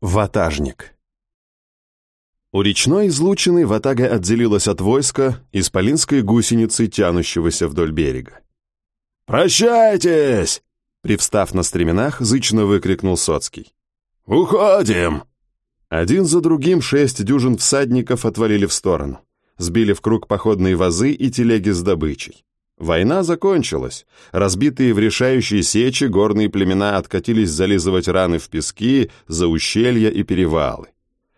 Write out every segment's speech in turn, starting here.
Ватажник. У речной излучины ватага отделилась от войска исполинской гусеницы, тянущегося вдоль берега. «Прощайтесь!» Привстав на стременах, зычно выкрикнул Соцкий. «Уходим!» Один за другим шесть дюжин всадников отвалили в сторону, сбили в круг походные вазы и телеги с добычей. Война закончилась. Разбитые в решающей сечи горные племена откатились зализывать раны в пески, за ущелья и перевалы.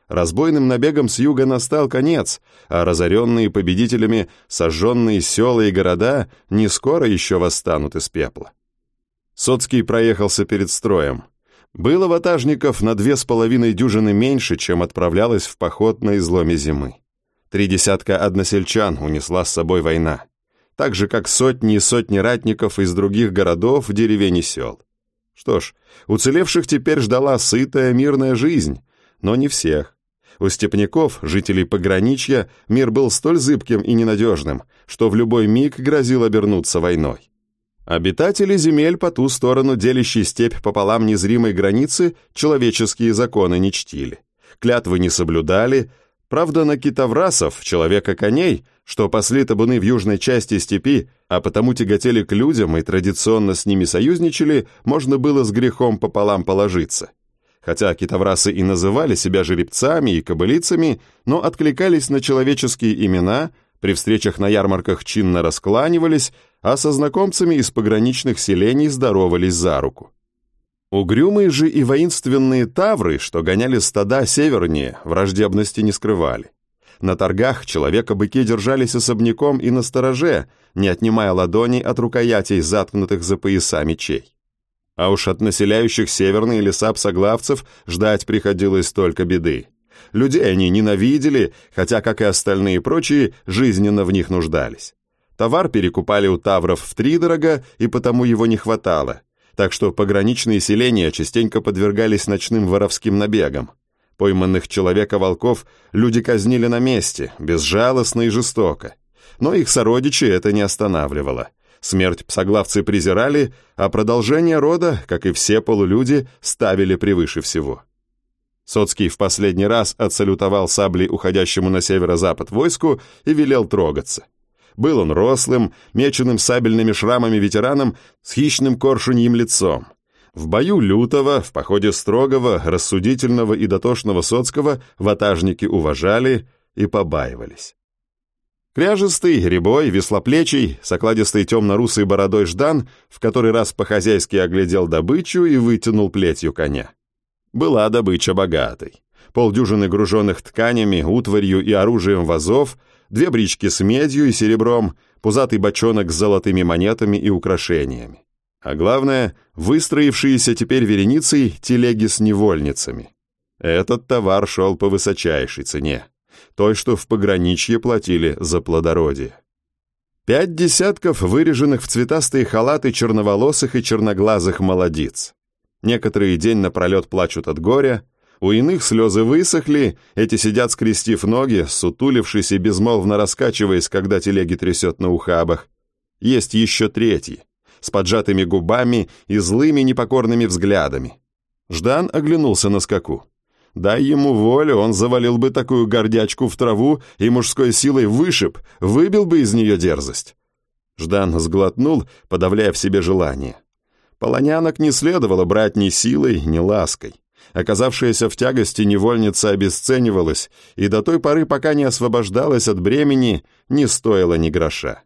Разбойным набегом с юга настал конец, а разоренные победителями сожженные села и города не скоро еще восстанут из пепла. Соцкий проехался перед строем. Было ватажников на две с половиной дюжины меньше, чем отправлялось в поход на изломе зимы. Три десятка односельчан унесла с собой война так же, как сотни и сотни ратников из других городов, деревень и сел. Что ж, уцелевших теперь ждала сытая мирная жизнь, но не всех. У степняков, жителей пограничья, мир был столь зыбким и ненадежным, что в любой миг грозил обернуться войной. Обитатели земель по ту сторону делящей степь пополам незримой границы человеческие законы не чтили. Клятвы не соблюдали, правда, на китоврасов, человека-коней, что пасли табуны в южной части степи, а потому тяготели к людям и традиционно с ними союзничали, можно было с грехом пополам положиться. Хотя китоврасы и называли себя жеребцами и кобылицами, но откликались на человеческие имена, при встречах на ярмарках чинно раскланивались, а со знакомцами из пограничных селений здоровались за руку. Угрюмые же и воинственные тавры, что гоняли стада севернее, враждебности не скрывали. На торгах человека-быки держались особняком и на стороже, не отнимая ладоней от рукоятей, заткнутых за пояса мечей. А уж от населяющих северные леса псоглавцев ждать приходилось только беды. Людей они ненавидели, хотя, как и остальные прочие, жизненно в них нуждались. Товар перекупали у тавров втридорога, и потому его не хватало, так что пограничные селения частенько подвергались ночным воровским набегам. Пойманных человека-волков люди казнили на месте, безжалостно и жестоко. Но их сородичи это не останавливало. Смерть псоглавцы презирали, а продолжение рода, как и все полулюди, ставили превыше всего. Соцкий в последний раз отсалютовал саблей уходящему на северо-запад войску и велел трогаться. Был он рослым, меченым сабельными шрамами ветераном с хищным коршуньим лицом. В бою лютого, в походе строгого, рассудительного и дотошного Соцкого ватажники уважали и побаивались. Кряжистый, рябой, веслоплечий, с окладистой темно-русой бородой Ждан в который раз по-хозяйски оглядел добычу и вытянул плетью коня. Была добыча богатой. Полдюжины груженных тканями, утварью и оружием вазов, две брички с медью и серебром, пузатый бочонок с золотыми монетами и украшениями. А главное, выстроившиеся теперь вереницей телеги с невольницами. Этот товар шел по высочайшей цене, той, что в пограничье платили за плодородие. Пять десятков выреженных в цветастые халаты черноволосых и черноглазых молодиц. Некоторые день напролет плачут от горя, у иных слезы высохли, эти сидят скрестив ноги, сутулившись и безмолвно раскачиваясь, когда телеги трясет на ухабах. Есть еще третьи, с поджатыми губами и злыми непокорными взглядами. Ждан оглянулся на скаку. Дай ему волю, он завалил бы такую гордячку в траву и мужской силой вышиб, выбил бы из нее дерзость. Ждан сглотнул, подавляя в себе желание. Полонянок не следовало брать ни силой, ни лаской. Оказавшаяся в тягости невольница обесценивалась, и до той поры, пока не освобождалась от бремени, не стоила ни гроша.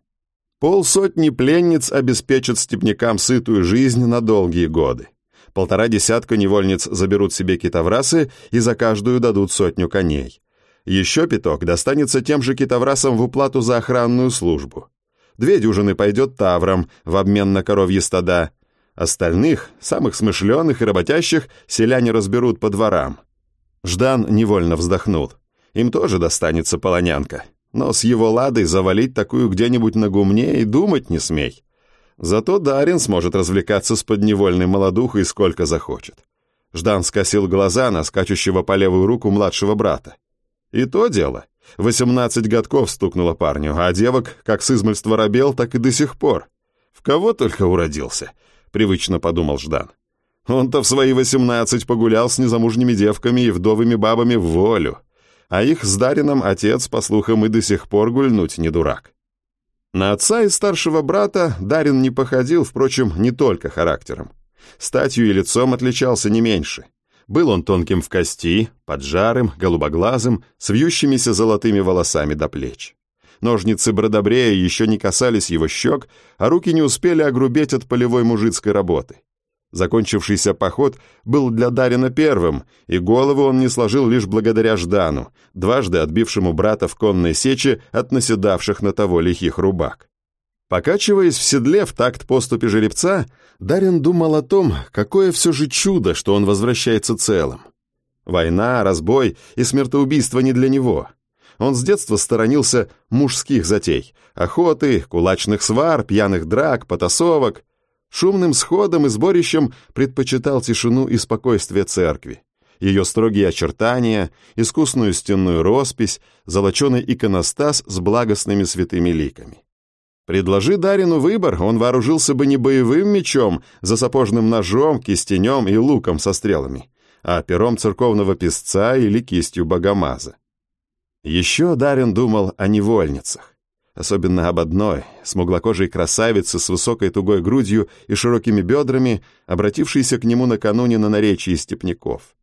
Полсотни пленниц обеспечат степнякам сытую жизнь на долгие годы. Полтора десятка невольниц заберут себе китоврасы и за каждую дадут сотню коней. Еще пяток достанется тем же китоврасам в уплату за охранную службу. Две дюжины пойдет таврам в обмен на коровьи стада. Остальных, самых смышленых и работящих, селяне разберут по дворам. Ждан невольно вздохнул. Им тоже достанется полонянка но с его ладой завалить такую где-нибудь на гумне и думать не смей. Зато Дарин сможет развлекаться с подневольной молодухой сколько захочет. Ждан скосил глаза на скачущего по левую руку младшего брата. И то дело. Восемнадцать годков стукнуло парню, а девок как с измольства робел, так и до сих пор. В кого только уродился, привычно подумал Ждан. Он-то в свои восемнадцать погулял с незамужними девками и вдовыми бабами в волю. А их с Дарином отец, по слухам, и до сих пор гульнуть не дурак. На отца и старшего брата Дарин не походил, впрочем, не только характером. Статью и лицом отличался не меньше. Был он тонким в кости, поджарым, голубоглазым, с вьющимися золотыми волосами до плеч. Ножницы бродобрея еще не касались его щек, а руки не успели огрубеть от полевой мужицкой работы. Закончившийся поход был для Дарина первым, и голову он не сложил лишь благодаря Ждану, дважды отбившему брата в конной сече от наседавших на того лихих рубак. Покачиваясь в седле в такт поступи жеребца, Дарин думал о том, какое все же чудо, что он возвращается целым. Война, разбой и смертоубийство не для него. Он с детства сторонился мужских затей, охоты, кулачных свар, пьяных драк, потасовок. Шумным сходом и сборищем предпочитал тишину и спокойствие церкви. Ее строгие очертания, искусную стенную роспись, золоченый иконостас с благостными святыми ликами. Предложи Дарину выбор, он вооружился бы не боевым мечом, за сапожным ножом, кистенем и луком со стрелами, а пером церковного песца или кистью богомаза. Еще Дарин думал о невольницах, особенно об одной, смуглокожей красавице с высокой тугой грудью и широкими бедрами, обратившейся к нему накануне на наречии степняков.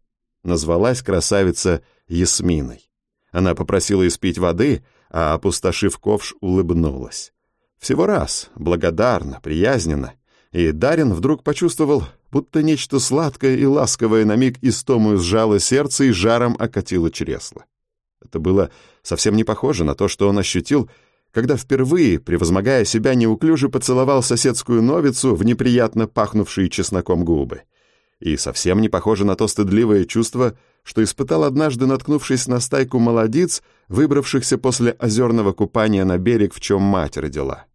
Назвалась красавица Ясминой. Она попросила испить воды, а, опустошив ковш, улыбнулась. Всего раз, благодарно, приязненно. И Дарин вдруг почувствовал, будто нечто сладкое и ласковое на миг истому сжало сердце и жаром окатило чресло. Это было совсем не похоже на то, что он ощутил, когда впервые, превозмогая себя, неуклюже поцеловал соседскую новицу в неприятно пахнувшие чесноком губы. И совсем не похоже на то стыдливое чувство, что испытал однажды, наткнувшись на стайку молодиц, выбравшихся после озерного купания на берег, в чем мать родила.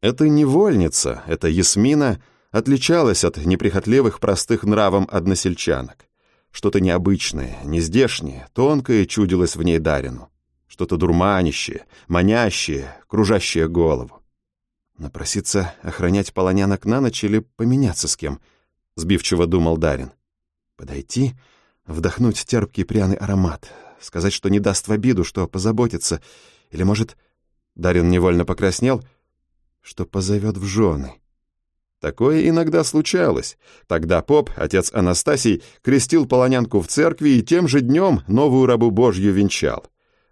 Эта невольница, эта Ясмина, отличалась от неприхотливых простых нравом односельчанок. Что-то необычное, нездешнее, тонкое чудилось в ней Дарину. Что-то дурманящее, манящее, кружащее голову. Напроситься охранять полонянок на ночь или поменяться с кем? Сбивчиво думал Дарин. Подойти, вдохнуть терпкий пряный аромат, сказать, что не даст в обиду, что позаботится, или, может... Дарин невольно покраснел — что позовет в жены. Такое иногда случалось. Тогда поп, отец Анастасий, крестил полонянку в церкви и тем же днем новую рабу Божью венчал.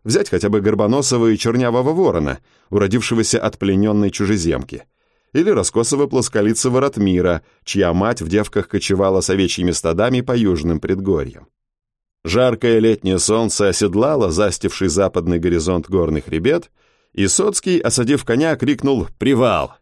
Взять хотя бы Горбоносова и Чернявого ворона, уродившегося от плененной чужеземки. Или раскосого плосколицего Ратмира, чья мать в девках кочевала с овечьими стадами по южным предгорьям. Жаркое летнее солнце оседлало застивший западный горизонт горных хребет — и Соцкий, осадив коня, крикнул «Привал!».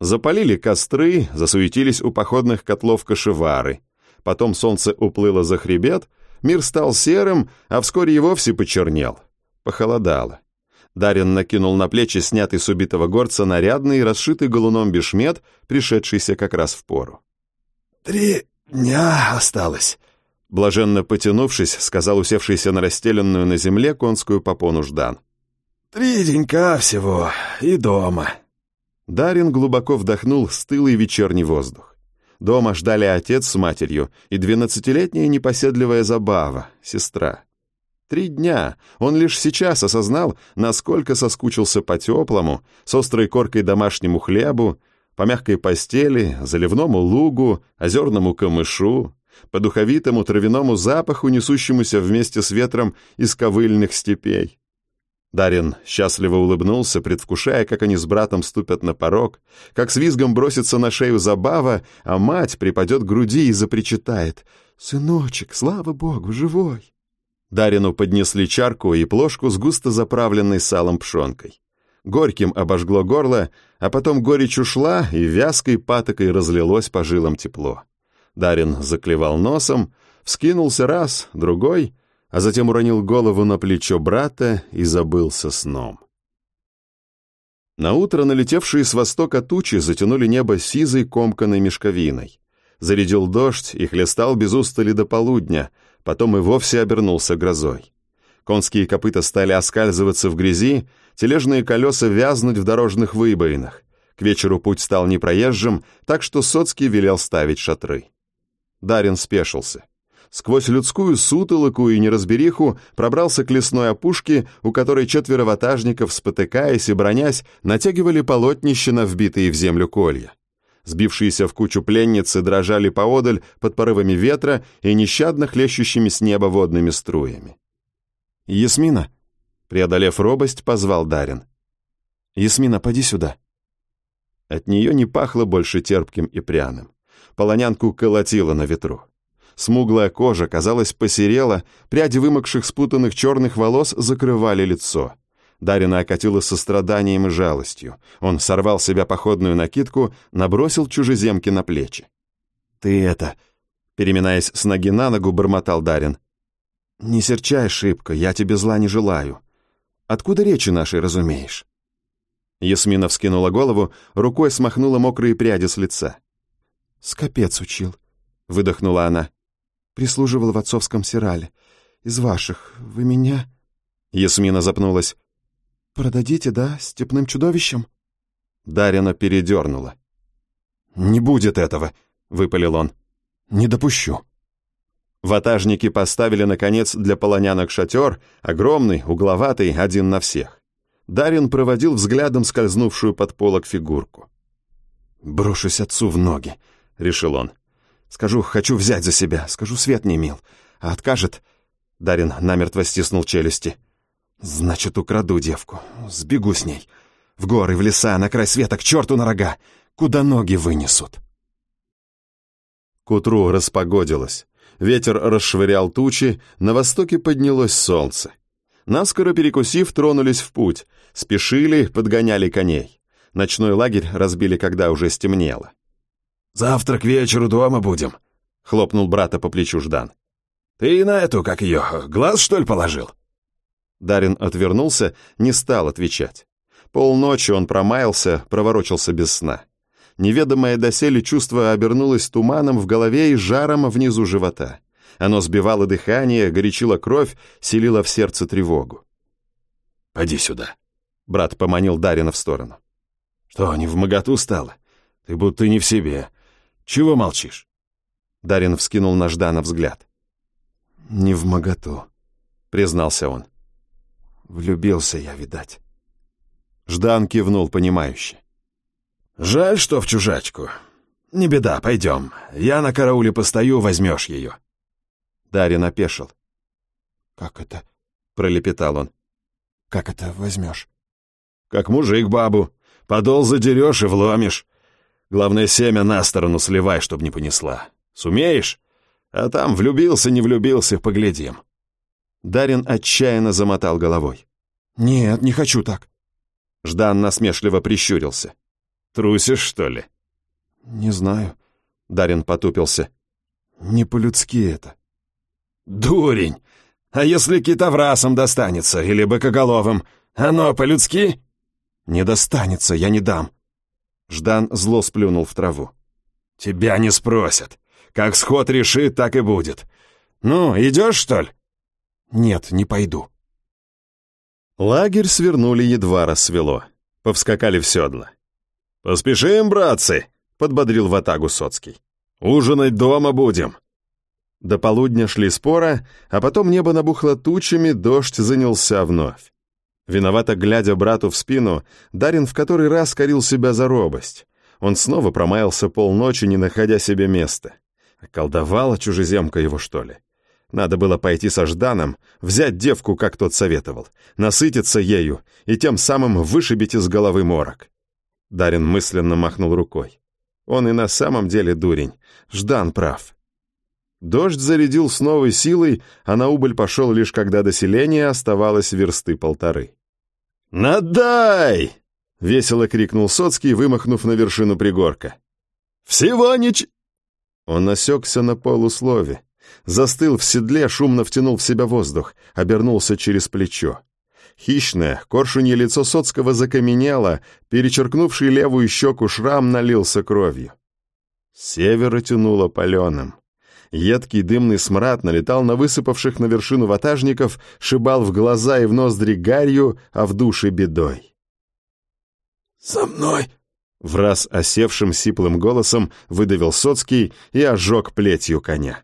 Запалили костры, засуетились у походных котлов кошевары. Потом солнце уплыло за хребет, мир стал серым, а вскоре и вовсе почернел. Похолодало. Дарин накинул на плечи снятый с убитого горца нарядный, расшитый галуном бешмет, пришедшийся как раз в пору. «Три дня осталось», — блаженно потянувшись, сказал усевшийся на расстеленную на земле конскую попону Ждан. Три денька всего и дома». Дарин глубоко вдохнул стылый вечерний воздух. Дома ждали отец с матерью и двенадцатилетняя непоседливая забава, сестра. Три дня. Он лишь сейчас осознал, насколько соскучился по теплому, с острой коркой домашнему хлебу, по мягкой постели, заливному лугу, озерному камышу, по духовитому травяному запаху, несущемуся вместе с ветром из ковыльных степей. Дарин счастливо улыбнулся, предвкушая, как они с братом ступят на порог, как с визгом бросится на шею забава, а мать припадет к груди и запричитает «Сыночек, слава богу, живой!» Дарину поднесли чарку и плошку с густо заправленной салом пшенкой. Горьким обожгло горло, а потом горечь ушла, и вязкой патокой разлилось по жилам тепло. Дарин заклевал носом, вскинулся раз, другой — а затем уронил голову на плечо брата и забылся сном. Наутро налетевшие с востока тучи затянули небо сизой комканной мешковиной. Зарядил дождь и хлестал без устали до полудня, потом и вовсе обернулся грозой. Конские копыта стали оскальзываться в грязи, тележные колеса вязнуть в дорожных выбоинах. К вечеру путь стал непроезжим, так что Соцкий велел ставить шатры. Дарин спешился. Сквозь людскую сутолоку и неразбериху пробрался к лесной опушке, у которой четверо ватажников, спотыкаясь и бронясь, натягивали полотнище на вбитые в землю колья. Сбившиеся в кучу пленницы дрожали поодаль под порывами ветра и нещадно хлещущими с неба водными струями. «Ясмина!» — преодолев робость, позвал Дарин. «Ясмина, поди сюда!» От нее не пахло больше терпким и пряным. Полонянку колотило на ветру. Смуглая кожа, казалось, посерела, пряди вымокших спутанных черных волос закрывали лицо. Дарина окатила состраданием и жалостью. Он сорвал себя походную накидку, набросил чужеземки на плечи. «Ты это...» Переминаясь с ноги на ногу, бормотал Дарин. «Не серчай, шибко, я тебе зла не желаю. Откуда речи нашей разумеешь?» Ясмина вскинула голову, рукой смахнула мокрые пряди с лица. «Скопец учил», — выдохнула она. «Прислуживал в отцовском сирале. Из ваших. Вы меня...» Ясмина запнулась. «Продадите, да, степным чудовищем?» Дарина передернула. «Не будет этого», — выпалил он. «Не допущу». Ватажники поставили, наконец, для полонянок шатер, огромный, угловатый, один на всех. Дарин проводил взглядом скользнувшую под полок фигурку. «Брошусь отцу в ноги», — решил он. «Скажу, хочу взять за себя, скажу, свет не мил. А откажет...» Дарин намертво стиснул челюсти. «Значит, украду девку, сбегу с ней. В горы, в леса, на край света, к черту на рога, куда ноги вынесут». К утру распогодилось. Ветер расшвырял тучи, на востоке поднялось солнце. Наскоро перекусив, тронулись в путь, спешили, подгоняли коней. Ночной лагерь разбили, когда уже стемнело. «Завтра к вечеру дома будем», — хлопнул брата по плечу Ждан. «Ты на эту, как ее, глаз, что ли, положил?» Дарин отвернулся, не стал отвечать. Полночи он промаялся, проворочился без сна. Неведомое доселе чувство обернулось туманом в голове и жаром внизу живота. Оно сбивало дыхание, горячило кровь, селило в сердце тревогу. «Поди сюда», — брат поманил Дарина в сторону. «Что, не в моготу стало? Ты будто не в себе. Чего молчишь?» Дарин вскинул на Ждана взгляд. «Не в моготу», — признался он. «Влюбился я, видать». Ждан кивнул понимающе. «Жаль, что в чужачку. Не беда, пойдем. Я на карауле постою, возьмешь ее». Дарин опешил. «Как это?» — пролепетал он. «Как это возьмешь?» «Как мужик бабу. Подол задерешь и вломишь. Главное, семя на сторону сливай, чтоб не понесла. Сумеешь? А там влюбился, не влюбился, поглядим». Дарин отчаянно замотал головой. «Нет, не хочу так». Ждан насмешливо прищурился. «Трусишь, что ли?» «Не знаю». Дарин потупился. «Не по-людски это». «Дурень! А если китоврасом достанется или быкоголовым, оно по-людски?» «Не достанется, я не дам». Ждан зло сплюнул в траву. «Тебя не спросят. Как сход решит, так и будет. Ну, идешь, что ли?» «Нет, не пойду». Лагерь свернули едва рассвело. Повскакали в седла. «Поспешим, братцы!» — подбодрил Ватагу Соцкий. «Ужинать дома будем!» До полудня шли спора, а потом небо набухло тучами, дождь занялся вновь. Виновато глядя брату в спину, Дарин в который раз корил себя за робость. Он снова промаялся полночи, не находя себе места. Колдовала чужеземка его, что ли? Надо было пойти со Жданом, взять девку, как тот советовал, насытиться ею и тем самым вышибить из головы морок. Дарин мысленно махнул рукой. Он и на самом деле дурень. Ждан прав. Дождь зарядил с новой силой, а на убыль пошел лишь когда до селения оставалось версты полторы. «Надай!» — весело крикнул Соцкий, вымахнув на вершину пригорка. «Всего нич...» Он осекся на полуслове, застыл в седле, шумно втянул в себя воздух, обернулся через плечо. Хищное, коршунье лицо Соцкого закаменело, перечеркнувший левую щеку шрам налился кровью. Севера тянуло паленым. Едкий дымный смрад налетал на высыпавших на вершину ватажников, шибал в глаза и в ноздри гарью, а в душе бедой. «За мной!» В раз осевшим сиплым голосом выдавил Соцкий и ожег плетью коня.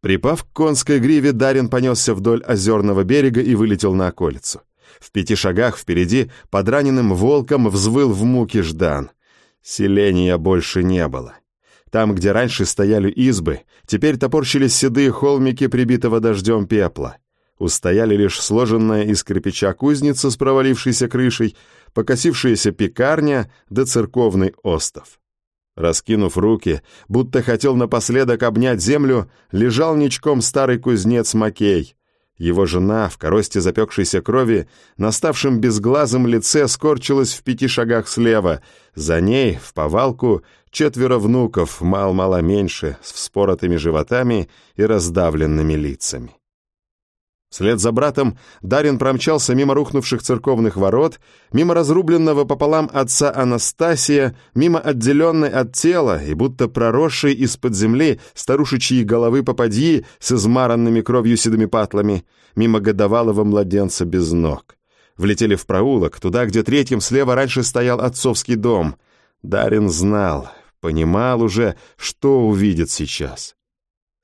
Припав к конской гриве, Дарин понесся вдоль озерного берега и вылетел на околицу. В пяти шагах впереди под раненым волком взвыл в муке Ждан. Селения больше не было. Там, где раньше стояли избы, теперь топорщились седые холмики прибитого дождем пепла. Устояли лишь сложенная из кирпича кузница с провалившейся крышей, покосившаяся пекарня да церковный остов. Раскинув руки, будто хотел напоследок обнять землю, лежал ничком старый кузнец Макей. Его жена, в коросте запекшейся крови, на ставшем безглазом лице скорчилась в пяти шагах слева. За ней, в повалку, четверо внуков, мал-мало меньше, с вспоротыми животами и раздавленными лицами. Вслед за братом Дарин промчался мимо рухнувших церковных ворот, мимо разрубленного пополам отца Анастасия, мимо отделенной от тела и будто проросшей из-под земли старушечьей головы попадьи с измаранными кровью седыми патлами, мимо годовалого младенца без ног. Влетели в проулок, туда, где третьим слева раньше стоял отцовский дом. Дарин знал, понимал уже, что увидит сейчас.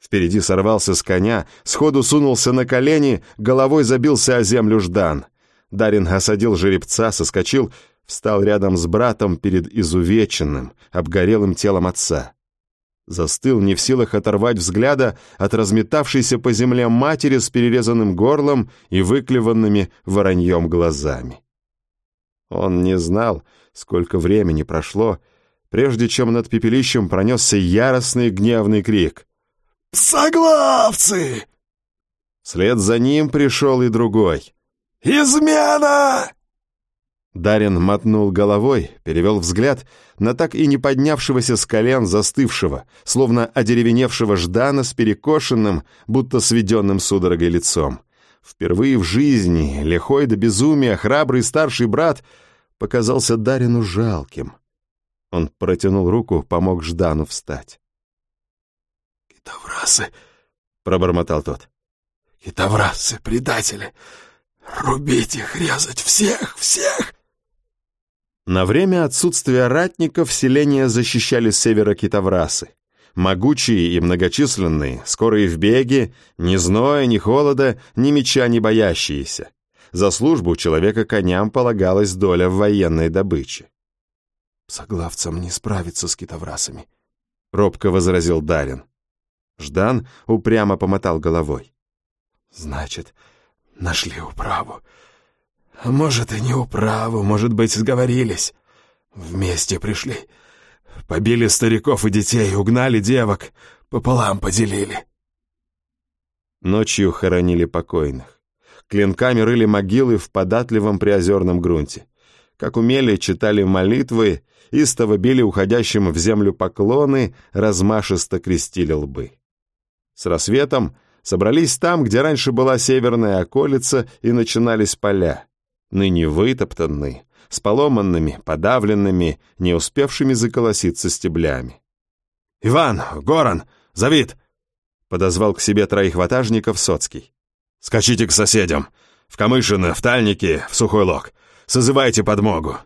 Впереди сорвался с коня, сходу сунулся на колени, головой забился о землю Ждан. Дарин осадил жеребца, соскочил, встал рядом с братом перед изувеченным, обгорелым телом отца. Застыл не в силах оторвать взгляда от разметавшейся по земле матери с перерезанным горлом и выклеванными вороньем глазами. Он не знал, сколько времени прошло, прежде чем над пепелищем пронесся яростный гневный крик. «Соглавцы!» Вслед за ним пришел и другой. «Измена!» Дарин мотнул головой, перевел взгляд на так и не поднявшегося с колен застывшего, словно одеревеневшего Ждана с перекошенным, будто сведенным судорогой лицом. Впервые в жизни, лихой до безумия, храбрый старший брат показался Дарину жалким. Он протянул руку, помог Ждану встать. «Китаврасы!» — пробормотал тот. «Китаврасы, предатели! Рубить их, резать всех, всех!» На время отсутствия ратников селения защищали с севера китаврасы. Могучие и многочисленные, скорые в беге, ни зноя, ни холода, ни меча не боящиеся. За службу человека коням полагалась доля в военной добыче. «Соглавцам не справиться с китаврасами», — робко возразил Дарин. Ждан упрямо помотал головой. «Значит, нашли управу. Может, и не управу, может быть, сговорились. Вместе пришли. Побили стариков и детей, угнали девок, пополам поделили». Ночью хоронили покойных. Клинками рыли могилы в податливом приозерном грунте. Как умели, читали молитвы, истово били уходящим в землю поклоны, размашисто крестили лбы. С рассветом собрались там, где раньше была северная околица, и начинались поля, ныне вытоптанные, с поломанными, подавленными, не успевшими заколоситься стеблями. «Иван! Горан! Завид!» — подозвал к себе троих ватажников Соцкий. «Скачите к соседям! В Камышино, в Тальники, в Сухой Лог! Созывайте подмогу!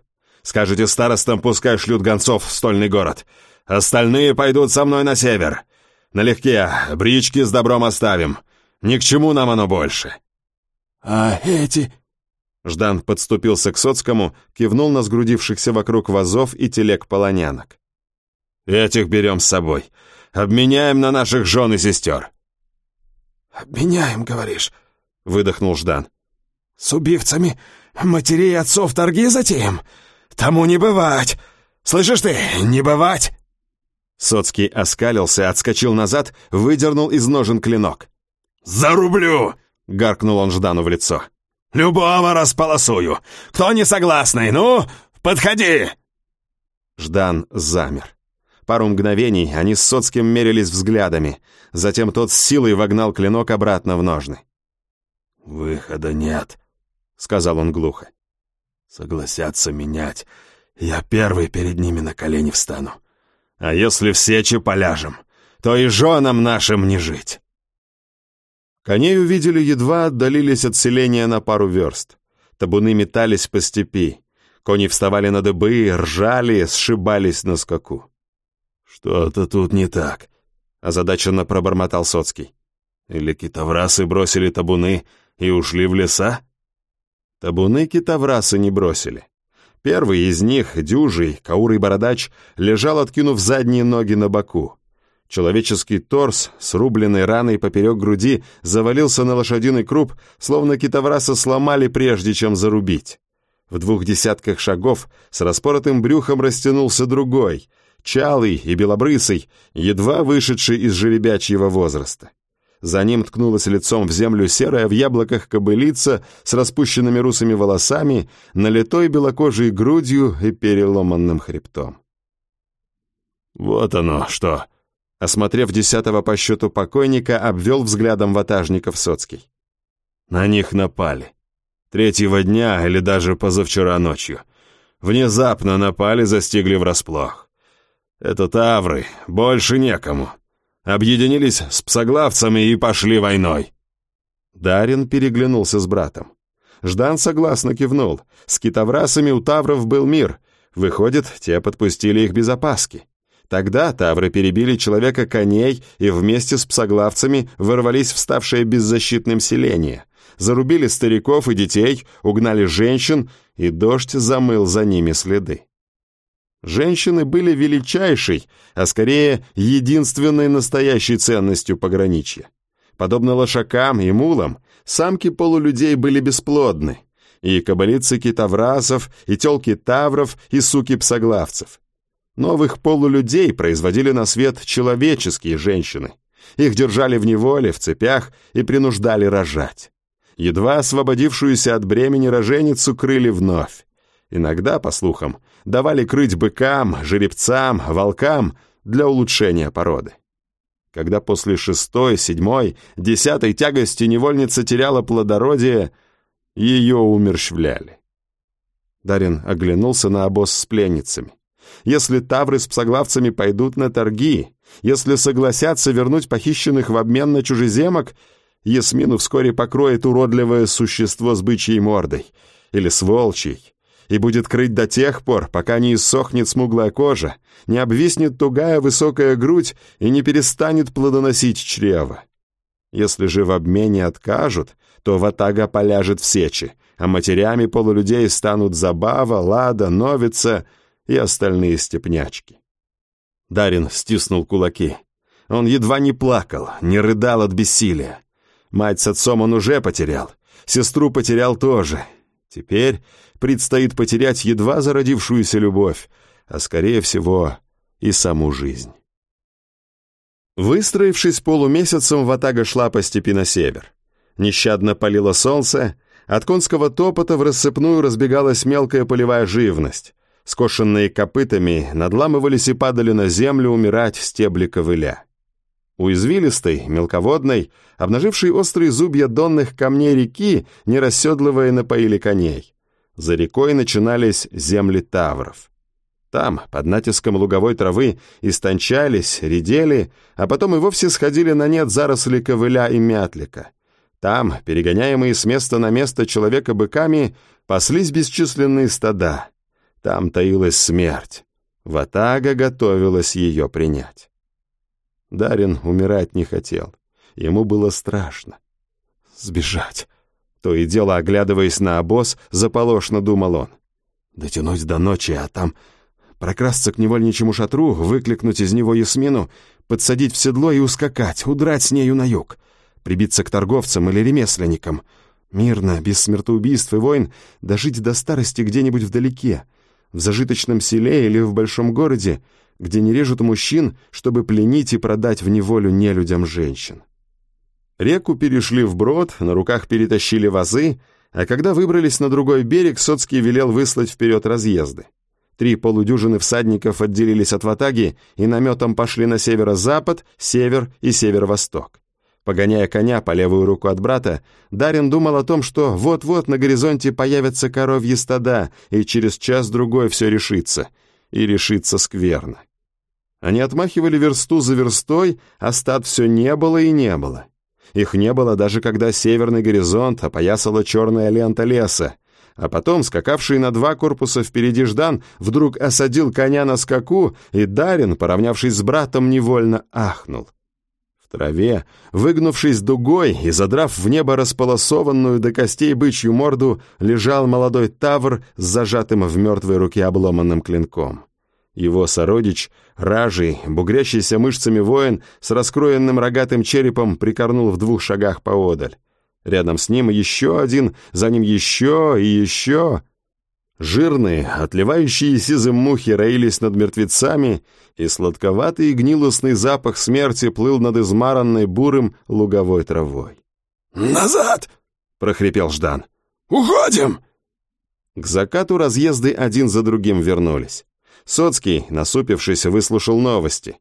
Скажите старостам, пускай шлют гонцов в стольный город! Остальные пойдут со мной на север! Налегке, брички с добром оставим. Ни к чему нам оно больше». «А эти...» Ждан подступился к Соцкому, кивнул на сгрудившихся вокруг вазов и телег полонянок. «Этих берем с собой. Обменяем на наших жен и сестер». «Обменяем, говоришь?» — выдохнул Ждан. «С убивцами матерей и отцов торги затеем? Тому не бывать! Слышишь ты, не бывать!» Соцкий оскалился, отскочил назад, выдернул из ножен клинок. «Зарублю!» — гаркнул он Ждану в лицо. «Любого располосую! Кто не согласный, ну, подходи!» Ждан замер. Пару мгновений они с Соцким мерились взглядами, затем тот с силой вогнал клинок обратно в ножны. «Выхода нет», — сказал он глухо. «Согласятся менять. Я первый перед ними на колени встану. А если в сечи поляжем, то и женам нашим не жить. Коней увидели, едва отдалились от селения на пару верст. Табуны метались по степи. Кони вставали на дыбы, ржали, сшибались на скаку. «Что-то тут не так», — озадаченно пробормотал Соцкий. «Или китоврасы бросили табуны и ушли в леса?» Табуны китоврасы не бросили. Первый из них, дюжий, каурый бородач, лежал, откинув задние ноги на боку. Человеческий торс, с рубленной раной поперек груди, завалился на лошадиный круп, словно китовраса сломали, прежде чем зарубить. В двух десятках шагов с распоротым брюхом растянулся другой, чалый и белобрысый, едва вышедший из жеребячьего возраста. За ним ткнулась лицом в землю серая в яблоках кобылица с распущенными русыми волосами, налитой белокожей грудью и переломанным хребтом. «Вот оно что!» Осмотрев десятого по счету покойника, обвел взглядом ватажников Соцкий. На них напали. Третьего дня или даже позавчера ночью. Внезапно напали, застигли врасплох. Это тавры, больше некому объединились с псоглавцами и пошли войной». Дарин переглянулся с братом. Ждан согласно кивнул. С китоврасами у тавров был мир. Выходит, те подпустили их без опаски. Тогда тавры перебили человека коней и вместе с псоглавцами ворвались в ставшее беззащитным селение. Зарубили стариков и детей, угнали женщин, и дождь замыл за ними следы. Женщины были величайшей, а скорее единственной настоящей ценностью пограничья. Подобно лошакам и мулам, самки полулюдей были бесплодны, и кабалицы китоврасов, и телки тавров, и суки псоглавцев. Новых полулюдей производили на свет человеческие женщины. Их держали в неволе, в цепях и принуждали рожать. Едва освободившуюся от бремени роженицу крыли вновь. Иногда, по слухам, давали крыть быкам, жеребцам, волкам для улучшения породы. Когда после шестой, седьмой, десятой тягости невольница теряла плодородие, ее умерщвляли. Дарин оглянулся на обоз с пленницами. Если тавры с псоглавцами пойдут на торги, если согласятся вернуть похищенных в обмен на чужеземок, Ясмину вскоре покроет уродливое существо с бычьей мордой или с волчьей, и будет крыть до тех пор, пока не иссохнет смуглая кожа, не обвиснет тугая высокая грудь и не перестанет плодоносить чрево. Если же в обмене откажут, то ватага поляжет в сечи, а матерями полулюдей станут Забава, Лада, Новица и остальные степнячки. Дарин стиснул кулаки. Он едва не плакал, не рыдал от бессилия. Мать с отцом он уже потерял, сестру потерял тоже. Теперь предстоит потерять едва зародившуюся любовь, а скорее всего и саму жизнь. Выстроившись полумесяцем, Ватага шла по степи на север. Нещадно палило солнце, от конского топота в рассыпную разбегалась мелкая полевая живность. Скошенные копытами надламывались и падали на землю умирать стебли ковыля. У извилистой, мелководной, обнажившей острые зубья донных камней реки, нерасседлывая напоили коней. За рекой начинались земли тавров. Там, под натиском луговой травы, истончались, редели, а потом и вовсе сходили на нет заросли ковыля и мятлика. Там, перегоняемые с места на место человека быками, паслись бесчисленные стада. Там таилась смерть. Ватага готовилась ее принять. Дарин умирать не хотел. Ему было страшно. Сбежать. То и дело, оглядываясь на обоз, заполошно думал он. Дотянуть до ночи, а там прокрасться к невольничьему шатру, выкликнуть из него Ясмину, подсадить в седло и ускакать, удрать с нею на юг, прибиться к торговцам или ремесленникам, мирно, без смертоубийств и войн, дожить до старости где-нибудь вдалеке, в зажиточном селе или в большом городе, где не режут мужчин, чтобы пленить и продать в неволю нелюдям женщин. Реку перешли вброд, на руках перетащили вазы, а когда выбрались на другой берег, Соцкий велел выслать вперед разъезды. Три полудюжины всадников отделились от ватаги и наметом пошли на северо-запад, север и северо-восток. Погоняя коня по левую руку от брата, Дарин думал о том, что вот-вот на горизонте появятся коровьи стада, и через час-другой все решится. И решится скверно. Они отмахивали версту за верстой, а стад все не было и не было. Их не было даже когда северный горизонт опоясала черная лента леса, А потом скакавший на два корпуса впереди Ждан вдруг осадил коня на скаку, и Дарин, поравнявшись с братом, невольно ахнул. В траве, выгнувшись дугой и задрав в небо располосованную до костей бычью морду, лежал молодой тавр с зажатым в мертвой руке обломанным клинком. Его сородич, ражий, бугрящийся мышцами воин с раскроенным рогатым черепом прикорнул в двух шагах поодаль. Рядом с ним еще один, за ним еще и еще. Жирные, отливающие сизым мухи роились над мертвецами, и сладковатый и гнилостный запах смерти плыл над измаранной бурым луговой травой. «Назад!» — прохрипел Ждан. «Уходим!» К закату разъезды один за другим вернулись. Соцкий, насупившись, выслушал новости.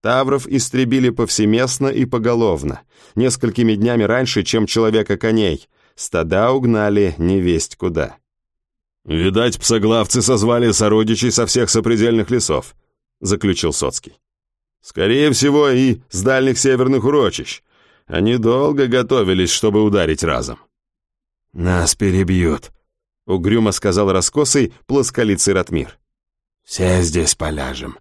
Тавров истребили повсеместно и поголовно, несколькими днями раньше, чем человека-коней. Стада угнали невесть куда. «Видать, псоглавцы созвали сородичей со всех сопредельных лесов», — заключил Соцкий. «Скорее всего, и с дальних северных урочищ. Они долго готовились, чтобы ударить разом». «Нас перебьют», — угрюмо сказал раскосый плосколицый Ратмир. «Все здесь поляжем».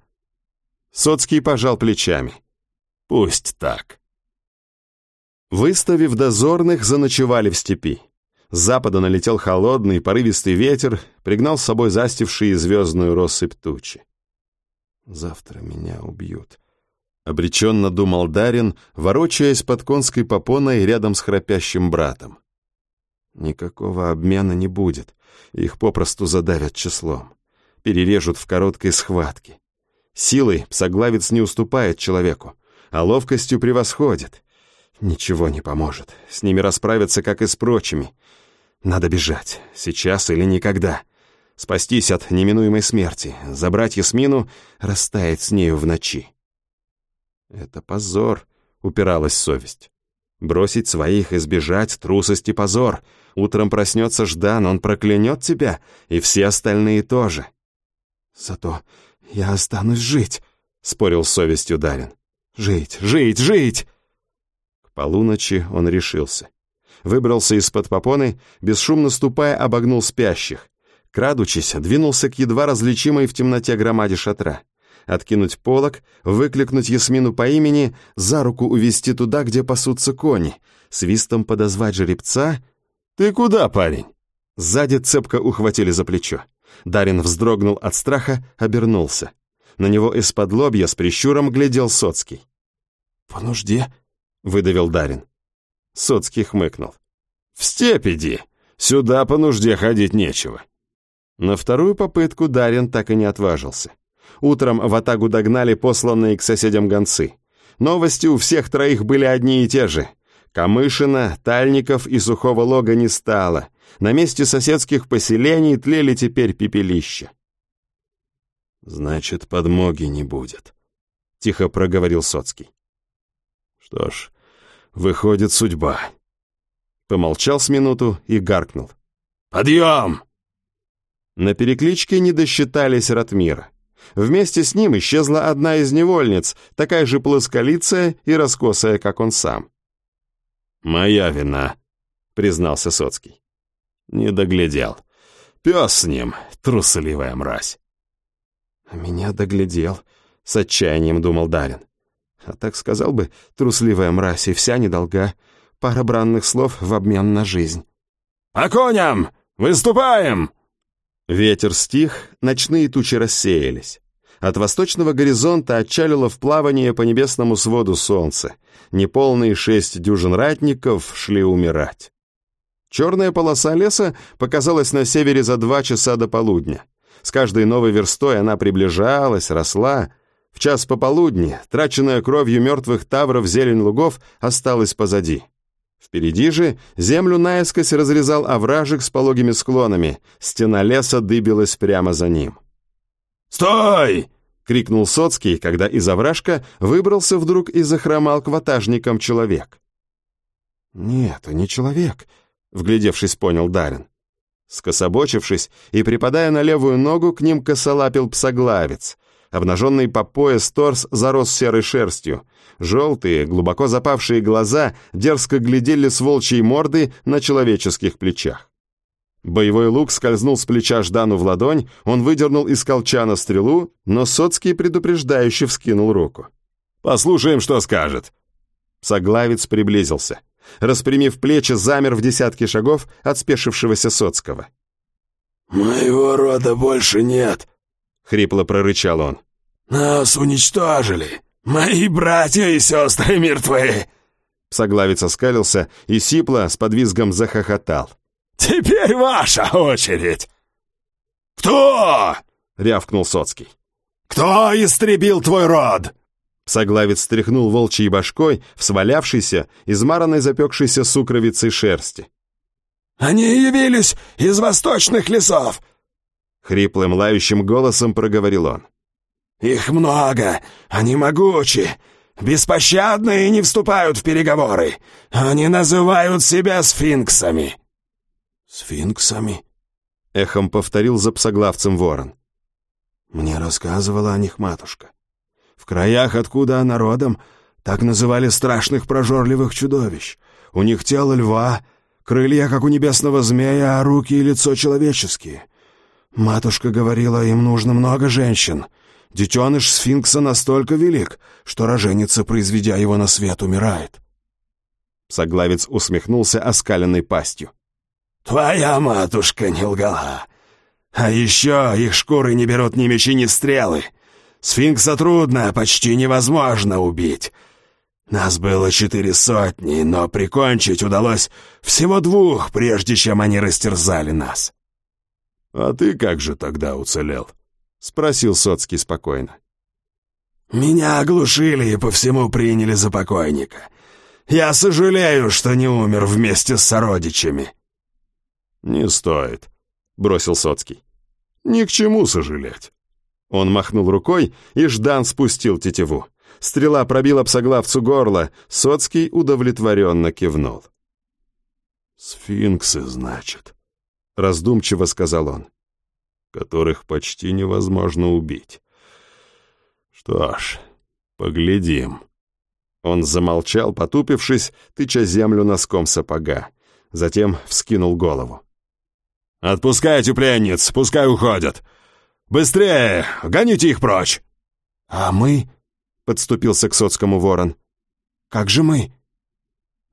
Соцкий пожал плечами. «Пусть так». Выставив дозорных, заночевали в степи. С запада налетел холодный, порывистый ветер, пригнал с собой застившие звездную россыпь тучи. «Завтра меня убьют», — обреченно думал Дарин, ворочаясь под конской попоной рядом с храпящим братом. «Никакого обмена не будет, их попросту задавят числом, перережут в короткой схватке. Силой псоглавец не уступает человеку, а ловкостью превосходит. Ничего не поможет, с ними расправиться, как и с прочими. Надо бежать, сейчас или никогда. Спастись от неминуемой смерти, забрать Ясмину, растаять с нею в ночи. Это позор, упиралась совесть. Бросить своих и сбежать — трусость и позор. Утром проснется Ждан, он проклянет тебя, и все остальные тоже. Зато я останусь жить, — спорил с совестью Дарин. Жить, жить, жить! К полуночи он решился. Выбрался из-под попоны, бесшумно ступая, обогнул спящих. Крадучись, двинулся к едва различимой в темноте громаде шатра. Откинуть полог, выкликнуть Ясмину по имени, за руку увести туда, где пасутся кони, свистом подозвать жеребца. «Ты куда, парень?» Сзади цепко ухватили за плечо. Дарин вздрогнул от страха, обернулся. На него из-под лобья с прищуром глядел Соцкий. «По нужде?» — выдавил Дарин. Соцкий хмыкнул. «В степь иди. Сюда по нужде ходить нечего». На вторую попытку Дарин так и не отважился. Утром в Атагу догнали посланные к соседям гонцы. Новости у всех троих были одни и те же. Камышина, Тальников и Сухого Лога не стало. На месте соседских поселений тлели теперь пепелища. «Значит, подмоги не будет», — тихо проговорил Соцкий. «Что ж, выходит судьба». Помолчал с минуту и гаркнул. «Подъем!» На перекличке не досчитались Ратмира. Вместе с ним исчезла одна из невольниц, такая же плосколицая и раскосая, как он сам. «Моя вина», — признался Соцкий. «Не доглядел. Пес с ним, трусливая мразь». «Меня доглядел», — с отчаянием думал Дарин. А так сказал бы, трусливая мразь и вся недолга. Пара бранных слов в обмен на жизнь. «По коням! Выступаем!» Ветер стих, ночные тучи рассеялись. От восточного горизонта отчалило в плавание по небесному своду солнце. Неполные шесть дюжин ратников шли умирать. Черная полоса леса показалась на севере за два часа до полудня. С каждой новой верстой она приближалась, росла. В час пополудни, траченная кровью мертвых тавров зелень лугов, осталась позади. Впереди же землю наискось разрезал овражек с пологими склонами, стена леса дыбилась прямо за ним. «Стой!» — крикнул Соцкий, когда из овражка выбрался вдруг и захромал к ватажникам человек. «Нет, не человек», — вглядевшись, понял Дарин. Скособочившись и припадая на левую ногу, к ним косолапил псоглавец. Обнаженный по пояс торс зарос серой шерстью. Желтые, глубоко запавшие глаза дерзко глядели с волчьей морды на человеческих плечах. Боевой лук скользнул с плеча Ждану в ладонь, он выдернул из колчана стрелу, но Соцкий предупреждающе вскинул руку. «Послушаем, что скажет». Соглавец приблизился. Распрямив плечи, замер в десятке шагов от спешившегося Соцкого. «Моего рода больше нет», — хрипло прорычал он. «Нас уничтожили. Мои братья и сестры мертвы». Соглавец оскалился и сипло с подвизгом захохотал. «Теперь ваша очередь!» «Кто?» — рявкнул Соцкий. «Кто истребил твой род?» Соглавец стряхнул волчьей башкой в свалявшейся, измаранной запекшейся сукровицей шерсти. «Они явились из восточных лесов!» Хриплым лающим голосом проговорил он. «Их много, они могучи, беспощадны и не вступают в переговоры. Они называют себя сфинксами». «Сфинксами?» — эхом повторил за псоглавцем ворон. «Мне рассказывала о них матушка. В краях, откуда она родом, так называли страшных прожорливых чудовищ. У них тело льва, крылья, как у небесного змея, а руки и лицо человеческие. Матушка говорила, им нужно много женщин. Детеныш сфинкса настолько велик, что роженица, произведя его на свет, умирает». Соглавец усмехнулся оскаленной пастью. «Твоя матушка не лгала. А еще их шкуры не берут ни мечи, ни стрелы. Сфинкса трудно, почти невозможно убить. Нас было четыре сотни, но прикончить удалось всего двух, прежде чем они растерзали нас». «А ты как же тогда уцелел?» — спросил Соцкий спокойно. «Меня оглушили и по всему приняли за покойника. Я сожалею, что не умер вместе с сородичами». «Не стоит», — бросил Соцкий. «Ни к чему сожалеть». Он махнул рукой, и Ждан спустил тетиву. Стрела пробила псоглавцу горло, Соцкий удовлетворенно кивнул. «Сфинксы, значит», — раздумчиво сказал он, «которых почти невозможно убить. Что ж, поглядим». Он замолчал, потупившись, тыча землю носком сапога. Затем вскинул голову. «Отпускайте пленниц, пускай уходят! Быстрее! Гоните их прочь!» «А мы?» — подступился к соцкому ворон. «Как же мы?»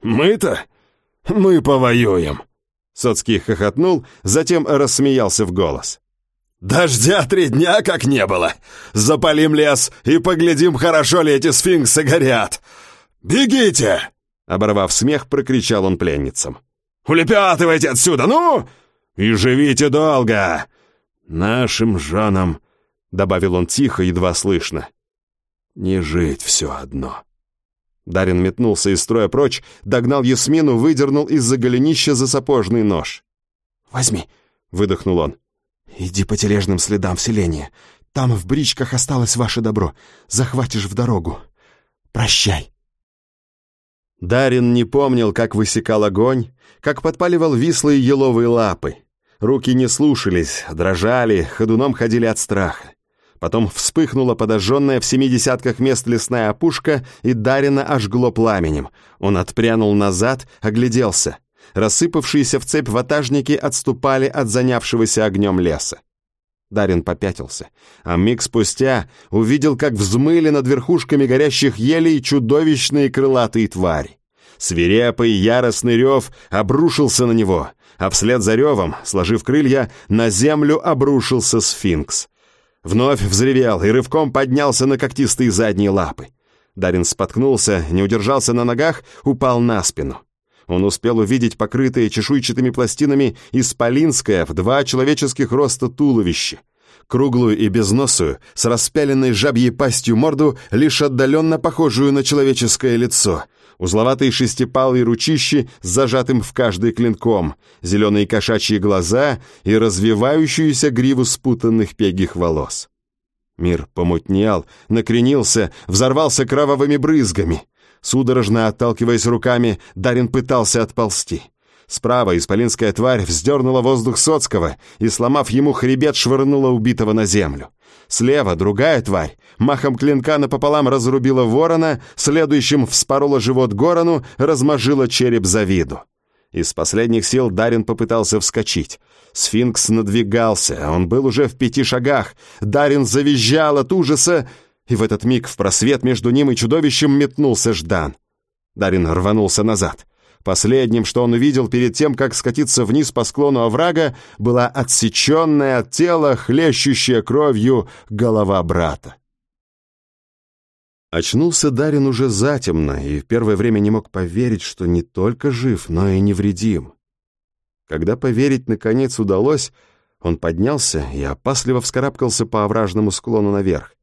«Мы-то? Мы повоюем!» Соцкий хохотнул, затем рассмеялся в голос. «Дождя три дня как не было! Запалим лес и поглядим, хорошо ли эти сфинксы горят! Бегите!» Оборвав смех, прокричал он пленницам. «Улепетывайте отсюда, ну! И живите долго! Нашим женам!» Добавил он тихо, едва слышно. «Не жить все одно!» Дарин метнулся из строя прочь, догнал Ясмину, выдернул из-за голенища за сапожный нож. «Возьми!» — выдохнул он. «Иди по тележным следам в селение. Там в бричках осталось ваше добро. Захватишь в дорогу. Прощай!» Дарин не помнил, как высекал огонь, как подпаливал вислые еловые лапы. Руки не слушались, дрожали, ходуном ходили от страха. Потом вспыхнула подожженная в семи десятках мест лесная опушка, и Дарина ожгло пламенем. Он отпрянул назад, огляделся. Рассыпавшиеся в цепь ватажники отступали от занявшегося огнем леса. Дарин попятился, а миг спустя увидел, как взмыли над верхушками горящих елей чудовищные крылатые твари. Свирепый яростный рев обрушился на него, а вслед за ревом, сложив крылья, на землю обрушился сфинкс. Вновь взревел и рывком поднялся на когтистые задние лапы. Дарин споткнулся, не удержался на ногах, упал на спину. Он успел увидеть покрытое чешуйчатыми пластинами исполинское в два человеческих роста туловище. Круглую и безносую, с распяленной жабьей пастью морду, лишь отдаленно похожую на человеческое лицо. Узловатые шестипалые ручищи с зажатым в каждый клинком, зеленые кошачьи глаза и развивающуюся гриву спутанных пегих волос. Мир помутнел, накренился, взорвался кровавыми брызгами — Судорожно отталкиваясь руками, Дарин пытался отползти. Справа исполинская тварь вздернула воздух Соцкого и, сломав ему хребет, швырнула убитого на землю. Слева другая тварь, махом клинка напополам разрубила ворона, следующим вспорола живот Горону, размажила череп за виду. Из последних сил Дарин попытался вскочить. Сфинкс надвигался, он был уже в пяти шагах. Дарин завизжал от ужаса, и в этот миг в просвет между ним и чудовищем метнулся Ждан. Дарин рванулся назад. Последним, что он увидел перед тем, как скатиться вниз по склону оврага, была отсеченная от тела, хлещущая кровью голова брата. Очнулся Дарин уже затемно и в первое время не мог поверить, что не только жив, но и невредим. Когда поверить наконец удалось, он поднялся и опасливо вскарабкался по овражному склону наверх.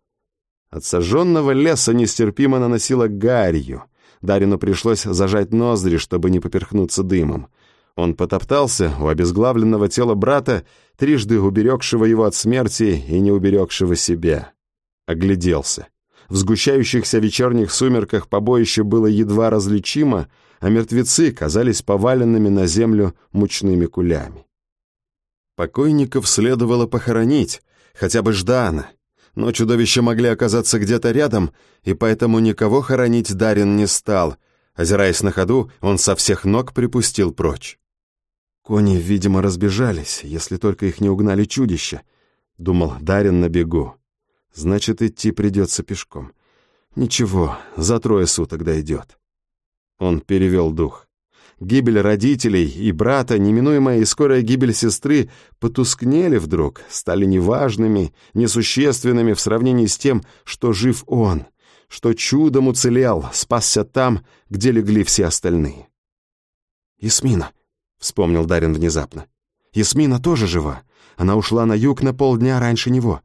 От сожженного леса нестерпимо наносило гарью. Дарину пришлось зажать ноздри, чтобы не поперхнуться дымом. Он потоптался у обезглавленного тела брата, трижды уберегшего его от смерти и не уберегшего себя. Огляделся. В сгущающихся вечерних сумерках побоище было едва различимо, а мертвецы казались поваленными на землю мучными кулями. Покойников следовало похоронить, хотя бы Ждана, но чудовища могли оказаться где-то рядом, и поэтому никого хоронить Дарин не стал. Озираясь на ходу, он со всех ног припустил прочь. Кони, видимо, разбежались, если только их не угнали чудища, думал Дарин на бегу. Значит, идти придется пешком. Ничего, за трое суток дойдет. Он перевел дух. Гибель родителей и брата, неминуемая и скорая гибель сестры потускнели вдруг, стали неважными, несущественными в сравнении с тем, что жив он, что чудом уцелел, спасся там, где легли все остальные. «Ясмина», — вспомнил Дарин внезапно. «Ясмина тоже жива. Она ушла на юг на полдня раньше него.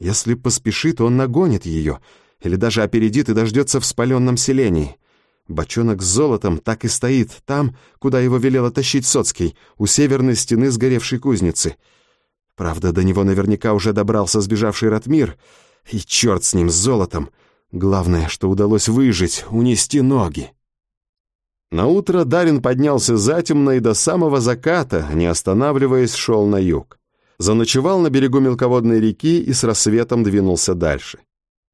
Если поспешит, он нагонит ее, или даже опередит и дождется в спаленном селении. Бочонок с золотом так и стоит там, куда его велело тащить Соцкий, у северной стены сгоревшей кузницы. Правда, до него наверняка уже добрался сбежавший Ратмир, и черт с ним, с золотом. Главное, что удалось выжить, унести ноги. Наутро Дарин поднялся затемно и до самого заката, не останавливаясь, шел на юг заночевал на берегу мелководной реки и с рассветом двинулся дальше.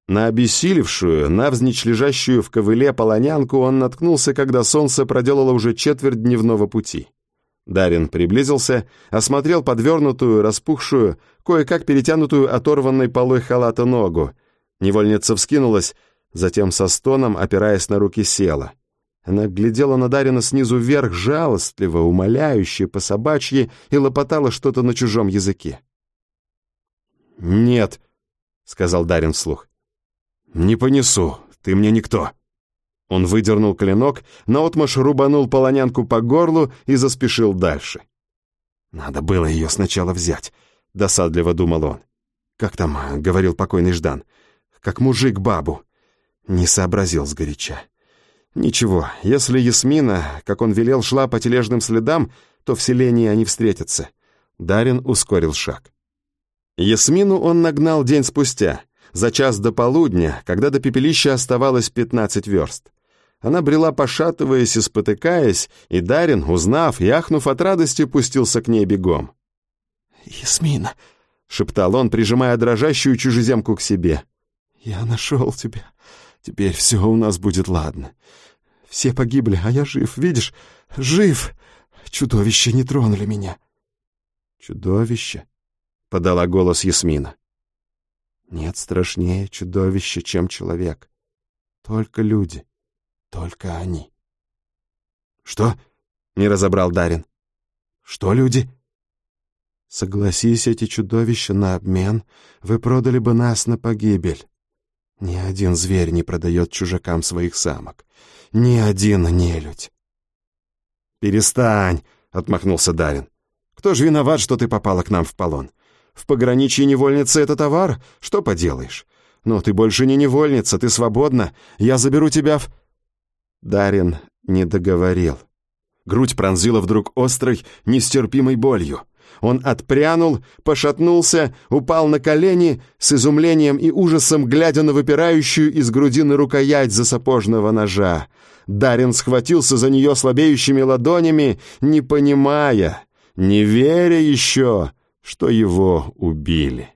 На обессилевшую, навзничь лежащую в ковыле полонянку он наткнулся, когда солнце проделало уже четверть дневного пути. Дарин приблизился, осмотрел подвернутую, распухшую, кое-как перетянутую оторванной полой халата ногу. Невольница вскинулась, затем со стоном, опираясь на руки, села. Она глядела на Дарина снизу вверх, жалостливо, умоляюще, по-собачьи, и лопотала что-то на чужом языке. «Нет», — сказал Дарин вслух. «Не понесу, ты мне никто». Он выдернул клинок, наотмашь рубанул полонянку по горлу и заспешил дальше. «Надо было ее сначала взять», — досадливо думал он. «Как там?» — говорил покойный Ждан. «Как мужик бабу». Не сообразил сгоряча. Ничего, если Ясмина, как он велел, шла по тележным следам, то в селении они встретятся. Дарин ускорил шаг. Ясмину он нагнал день спустя, за час до полудня, когда до пепелища оставалось пятнадцать верст. Она брела, пошатываясь и спотыкаясь, и Дарин, узнав и ахнув от радости, пустился к ней бегом. «Ясмина», — шептал он, прижимая дрожащую чужеземку к себе. «Я нашел тебя. Теперь все у нас будет ладно. Все погибли, а я жив, видишь? Жив! Чудовища не тронули меня. Чудовище? Подала голос Ясмина. Нет страшнее чудовища, чем человек. Только люди. Только они. Что? Не разобрал Дарин. Что люди? Согласись, эти чудовища на обмен, вы продали бы нас на погибель. Ни один зверь не продает чужакам своих самок ни один нелюдь. «Перестань!» — отмахнулся Дарин. «Кто же виноват, что ты попала к нам в полон? В пограничье невольница — это товар? Что поделаешь? Но ты больше не невольница, ты свободна. Я заберу тебя в...» Дарин не договорил. Грудь пронзила вдруг острой, нестерпимой болью. Он отпрянул, пошатнулся, упал на колени, с изумлением и ужасом глядя на выпирающую из грудины рукоять засапожного ножа. Дарин схватился за нее слабеющими ладонями, не понимая, не веря еще, что его убили.